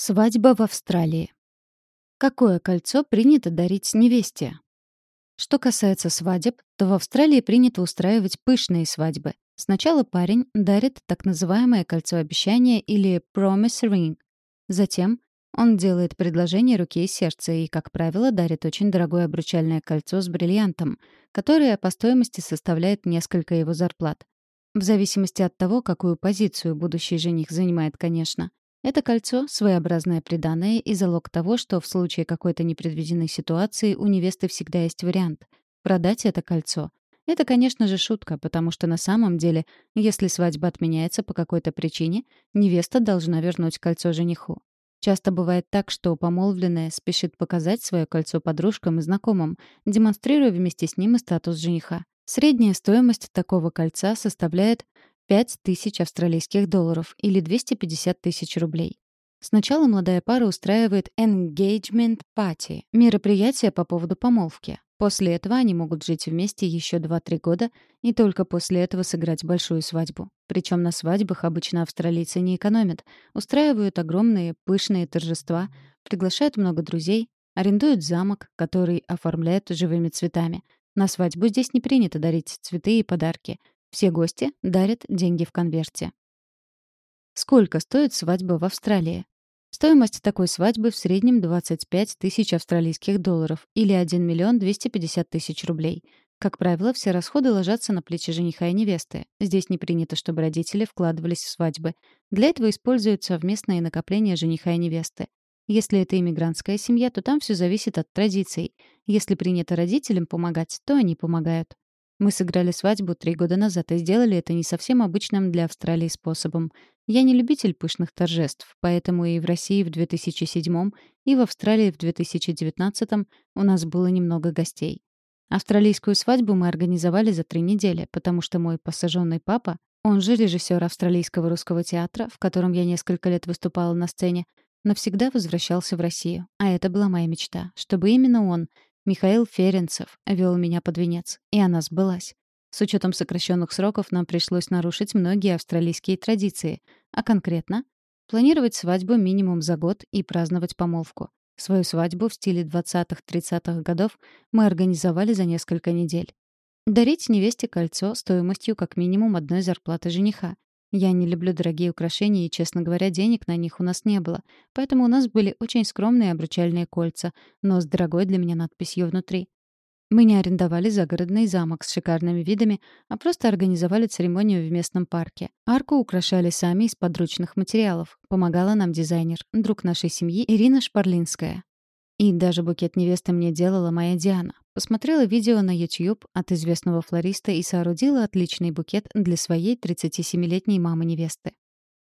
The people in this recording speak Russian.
Свадьба в Австралии. Какое кольцо принято дарить невесте? Что касается свадеб, то в Австралии принято устраивать пышные свадьбы. Сначала парень дарит так называемое кольцо обещания или promise ring. Затем он делает предложение руки и сердца и, как правило, дарит очень дорогое обручальное кольцо с бриллиантом, которое по стоимости составляет несколько его зарплат. В зависимости от того, какую позицию будущий жених занимает, конечно. Это кольцо — своеобразное приданое и залог того, что в случае какой-то непредвиденной ситуации у невесты всегда есть вариант — продать это кольцо. Это, конечно же, шутка, потому что на самом деле, если свадьба отменяется по какой-то причине, невеста должна вернуть кольцо жениху. Часто бывает так, что помолвленная спешит показать свое кольцо подружкам и знакомым, демонстрируя вместе с ним и статус жениха. Средняя стоимость такого кольца составляет 5 тысяч австралийских долларов или 250 тысяч рублей. Сначала молодая пара устраивает engagement party — мероприятие по поводу помолвки. После этого они могут жить вместе еще 2-3 года и только после этого сыграть большую свадьбу. Причем на свадьбах обычно австралийцы не экономят. Устраивают огромные пышные торжества, приглашают много друзей, арендуют замок, который оформляют живыми цветами. На свадьбу здесь не принято дарить цветы и подарки. Все гости дарят деньги в конверте. Сколько стоит свадьба в Австралии? Стоимость такой свадьбы в среднем 25 тысяч австралийских долларов или 1 миллион 250 тысяч рублей. Как правило, все расходы ложатся на плечи жениха и невесты. Здесь не принято, чтобы родители вкладывались в свадьбы. Для этого используют совместные накопления жениха и невесты. Если это иммигрантская семья, то там все зависит от традиций. Если принято родителям помогать, то они помогают. Мы сыграли свадьбу три года назад и сделали это не совсем обычным для Австралии способом. Я не любитель пышных торжеств, поэтому и в России в 2007 и в Австралии в 2019 у нас было немного гостей. Австралийскую свадьбу мы организовали за три недели, потому что мой посаженный папа, он же режиссер австралийского русского театра, в котором я несколько лет выступала на сцене, навсегда возвращался в Россию. А это была моя мечта, чтобы именно он — Михаил Ференцев вел меня под венец, и она сбылась. С учетом сокращенных сроков нам пришлось нарушить многие австралийские традиции, а конкретно — планировать свадьбу минимум за год и праздновать помолвку. Свою свадьбу в стиле 20-30-х годов мы организовали за несколько недель. Дарить невесте кольцо стоимостью как минимум одной зарплаты жениха, я не люблю дорогие украшения, и, честно говоря, денег на них у нас не было. Поэтому у нас были очень скромные обручальные кольца, но с дорогой для меня надписью внутри. Мы не арендовали загородный замок с шикарными видами, а просто организовали церемонию в местном парке. Арку украшали сами из подручных материалов. Помогала нам дизайнер, друг нашей семьи Ирина Шпарлинская. И даже букет невесты мне делала моя Диана. Посмотрела видео на YouTube от известного флориста и соорудила отличный букет для своей 37-летней мамы невесты.